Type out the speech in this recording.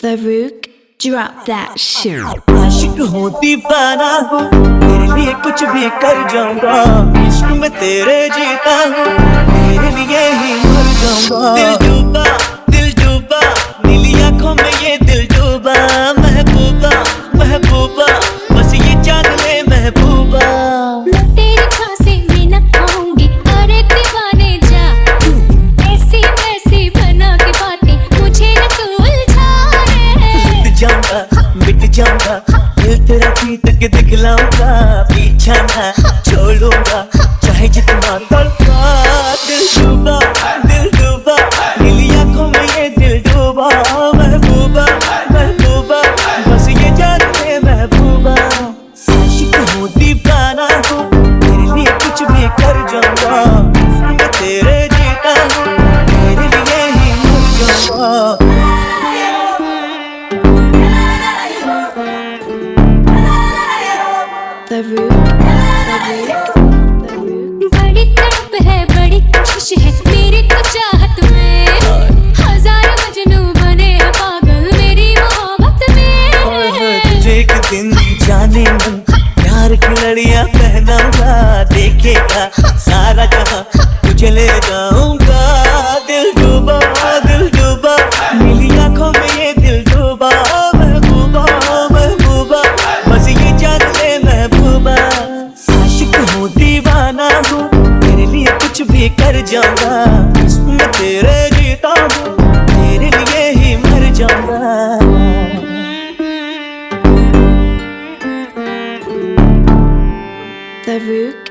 Farouk, drop that shit. आशिक हूँ दीवाना हूँ तेरे लिए कुछ भी कर जाऊँगा इश्क में तेरे जीता हूँ तेरे लिए ही मर जाऊँगा दिल डूबा जाऊँगा। दिल तेरा पीत के दिखलाऊँगा। पीछा ना Farouk, Farouk. बड़ी तड़प है बड़ी है मेरी तो चाहत में हज़ार मजनू बने पागल मेरी मोहब्बत में तुझे एक दिन जाने मन प्यार की लड़ियाँ पहनाऊँगा देखेगा सारा जहाँ तुझे ले जाऊँगा जाऊँगा मैं तेरे जीता तेरे लिए ही मर जाऊँगा The Farouk.